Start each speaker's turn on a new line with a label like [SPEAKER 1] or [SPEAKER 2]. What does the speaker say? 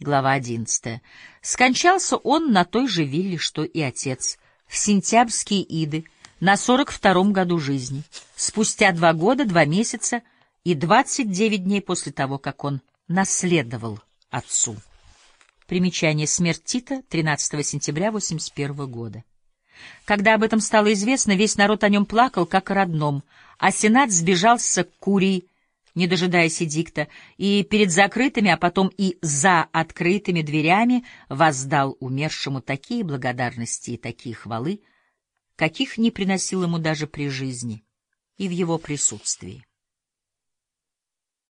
[SPEAKER 1] Глава одиннадцатая. Скончался он на той же вилле, что и отец, в сентябрьские иды, на сорок втором году жизни, спустя два года, два месяца и двадцать девять дней после того, как он наследовал отцу. Примечание «Смерть Тита» 13 сентября 81 года. Когда об этом стало известно, весь народ о нем плакал, как о родном, а Сенат сбежался к Курии, не дожидаясь эдикта, и перед закрытыми, а потом и за открытыми дверями воздал умершему такие благодарности и такие хвалы, каких не приносил ему даже при жизни и в его присутствии.